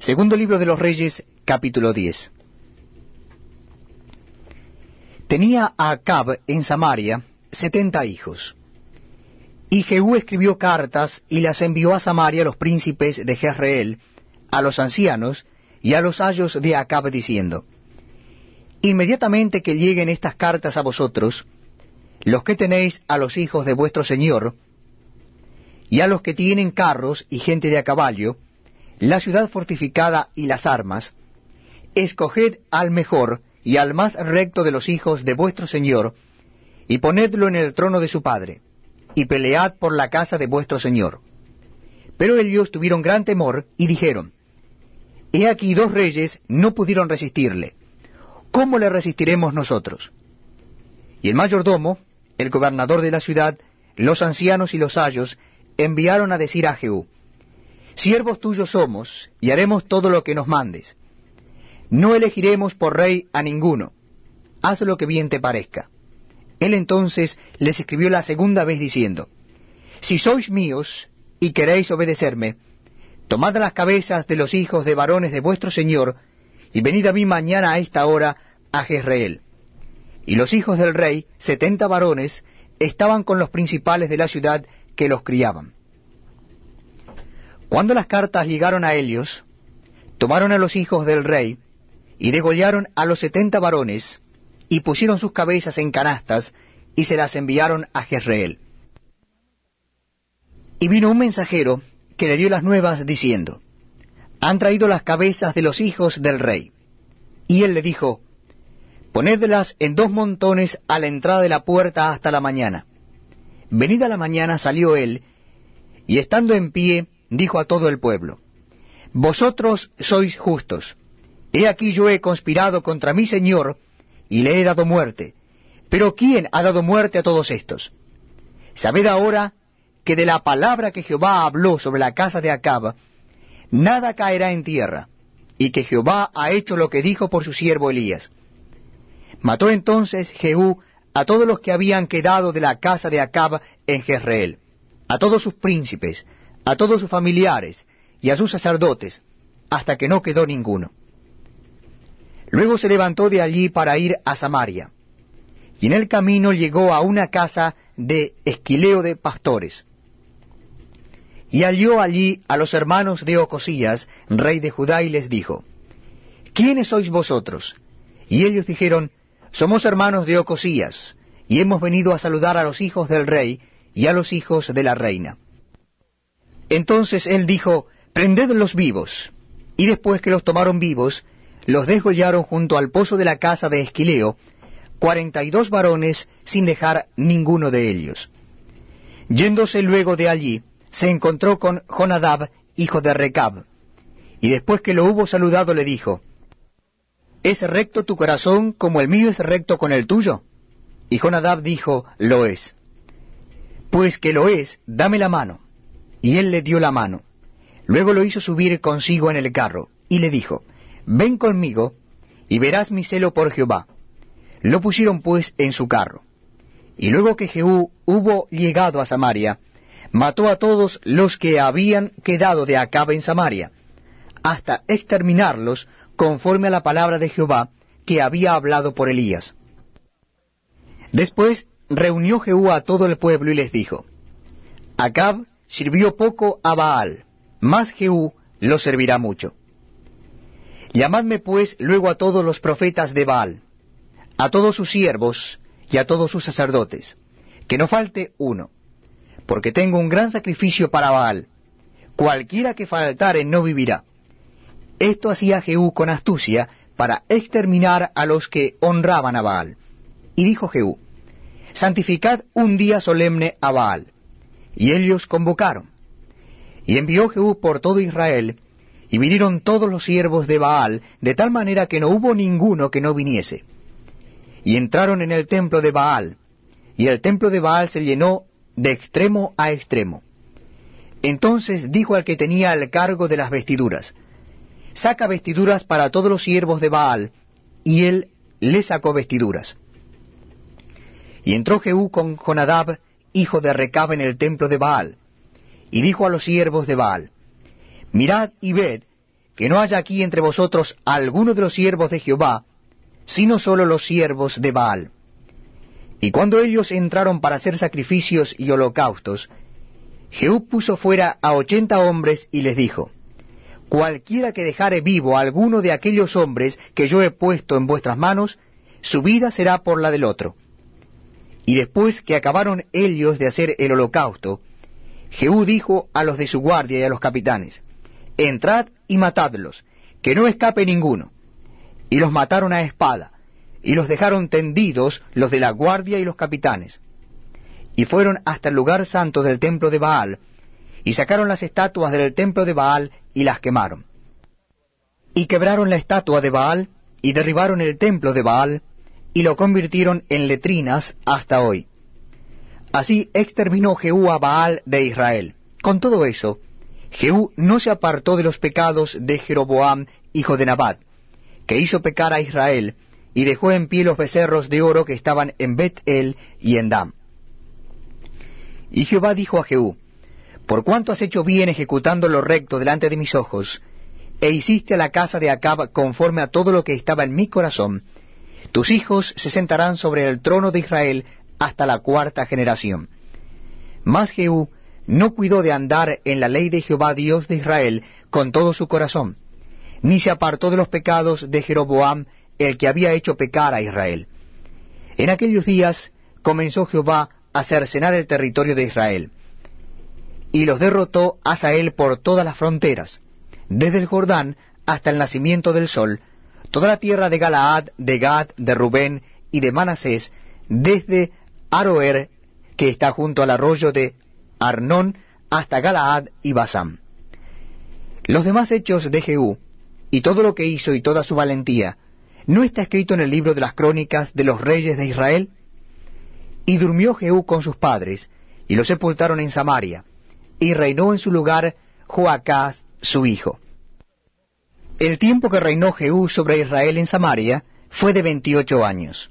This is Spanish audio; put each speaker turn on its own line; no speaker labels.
Segundo libro de los Reyes, capítulo 10. Tenía a Acab en Samaria setenta hijos. Y Jehú escribió cartas y las envió a Samaria los príncipes de Jezreel, a los ancianos y a los ayos de Acab, diciendo, Inmediatamente que lleguen estas cartas a vosotros, los que tenéis a los hijos de vuestro Señor, y a los que tienen carros y gente de a caballo, la ciudad fortificada y las armas, escoged al mejor y al más recto de los hijos de vuestro Señor, y ponedlo en el trono de su padre, y pelead por la casa de vuestro Señor. Pero ellos tuvieron gran temor y dijeron, He aquí dos reyes no pudieron resistirle. ¿Cómo le resistiremos nosotros? Y el mayordomo, el gobernador de la ciudad, los ancianos y los ayos, enviaron a decir a Jehú, Siervos tuyos somos, y haremos todo lo que nos mandes. No elegiremos por rey a ninguno. Haz lo que bien te parezca. Él entonces les escribió la segunda vez diciendo, Si sois míos y queréis obedecerme, tomad las cabezas de los hijos de varones de vuestro Señor, y venid a mí mañana a esta hora a Jezreel. Y los hijos del rey, setenta varones, estaban con los principales de la ciudad que los criaban. Cuando las cartas llegaron a ellos, tomaron a los hijos del rey, y degollaron a los setenta varones, y pusieron sus cabezas en canastas, y se las enviaron a Jezreel. Y vino un mensajero que le dio las nuevas diciendo, Han traído las cabezas de los hijos del rey. Y él le dijo, Ponedlas en dos montones a la entrada de la puerta hasta la mañana. Venida la mañana salió él, y estando en pie, dijo a todo el pueblo, Vosotros sois justos. He aquí yo he conspirado contra mi Señor, y le he dado muerte. Pero ¿quién ha dado muerte a todos estos? Sabed ahora que de la palabra que Jehová habló sobre la casa de Acab, nada caerá en tierra, y que Jehová ha hecho lo que dijo por su siervo Elías. Mató entonces Jehú a todos los que habían quedado de la casa de Acab en Jezreel, a todos sus príncipes, a todos sus familiares y a sus sacerdotes, hasta que no quedó ninguno. Luego se levantó de allí para ir a Samaria, y en el camino llegó a una casa de esquileo de pastores. Y halló allí a los hermanos de Ocosías, rey de Judá, y les dijo, ¿Quiénes sois vosotros? Y ellos dijeron, Somos hermanos de Ocosías, y hemos venido a saludar a los hijos del rey y a los hijos de la reina. Entonces él dijo, Prendedlos vivos. Y después que los tomaron vivos, los desgollaron junto al pozo de la casa de Esquileo, cuarenta y dos varones, sin dejar ninguno de ellos. Yéndose luego de allí, se encontró con Jonadab, hijo de Recab, y después que lo hubo saludado le dijo, ¿Es recto tu corazón como el mío es recto con el tuyo? Y Jonadab dijo, Lo es. Pues que lo es, dame la mano. Y él le dio la mano. Luego lo hizo subir consigo en el carro, y le dijo, Ven conmigo, y verás mi celo por Jehová. Lo pusieron pues en su carro. Y luego que Jehú hubo llegado a Samaria, mató a todos los que habían quedado de Acab en Samaria, hasta exterminarlos conforme a la palabra de Jehová que había hablado por Elías. Después reunió Jehú a todo el pueblo y les dijo, Acab sirvió poco a Baal, mas Jehú lo servirá mucho. Llamadme pues luego a todos los profetas de Baal, a todos sus siervos y a todos sus sacerdotes, que no falte uno, porque tengo un gran sacrificio para Baal. Cualquiera que faltare no vivirá. Esto hacía Jehú con astucia para exterminar a los que honraban a Baal. Y dijo Jehú, santificad un día solemne a Baal. Y ellos convocaron. Y envió Jehú por todo Israel, y vinieron todos los siervos de Baal, de tal manera que no hubo ninguno que no viniese. Y entraron en el templo de Baal, y el templo de Baal se llenó de extremo a extremo. Entonces dijo al que tenía el cargo de las vestiduras, Saca vestiduras para todos los siervos de Baal, y él le sacó vestiduras. Y entró Jehú con Jonadab, hijo de Recab, en el templo de Baal, y dijo a los siervos de Baal, Mirad y ved que no haya aquí entre vosotros alguno de los siervos de Jehová, sino solo los siervos de Baal. Y cuando ellos entraron para hacer sacrificios y holocaustos, Jehú puso fuera a ochenta hombres y les dijo, Cualquiera que dejare vivo alguno de aquellos hombres que yo he puesto en vuestras manos, su vida será por la del otro. Y después que acabaron ellos de hacer el holocausto, Jehú dijo a los de su guardia y a los capitanes, Entrad y matadlos, que no escape ninguno. Y los mataron a espada, y los dejaron tendidos los de la guardia y los capitanes. Y fueron hasta el lugar santo del templo de Baal, y sacaron las estatuas del templo de Baal y las quemaron. Y quebraron la estatua de Baal, y derribaron el templo de Baal, y lo convirtieron en letrinas hasta hoy. Así exterminó Jehú a Baal de Israel. Con todo eso, Jehú no se apartó de los pecados de Jeroboam, hijo de Nabat, que hizo pecar a Israel, y dejó en pie los becerros de oro que estaban en Bet-El y en Dam. Y Jehová dijo a Jehú, Por cuanto has hecho bien ejecutando lo recto delante de mis ojos, e hiciste a la casa de Acab conforme a todo lo que estaba en mi corazón, tus hijos se sentarán sobre el trono de Israel hasta la cuarta generación. Mas Jehú no cuidó de andar en la ley de Jehová Dios de Israel con todo su corazón, ni se apartó de los pecados de Jeroboam, el que había hecho pecar a Israel. En aquellos días comenzó Jehová a cercenar el territorio de Israel, y los derrotó Asael por todas las fronteras, desde el Jordán hasta el nacimiento del sol, toda la tierra de Galaad, de Gad, de Rubén y de Manasés, desde Aroer, que está junto al arroyo de Arnón, hasta Galaad y Basán. Los demás hechos de Jehú, y todo lo que hizo y toda su valentía, ¿no está escrito en el libro de las crónicas de los reyes de Israel? Y durmió Jehú con sus padres, y lo sepultaron en Samaria, y reinó en su lugar Joacás su hijo. El tiempo que reinó Jehú sobre Israel en Samaria fue de veintiocho años.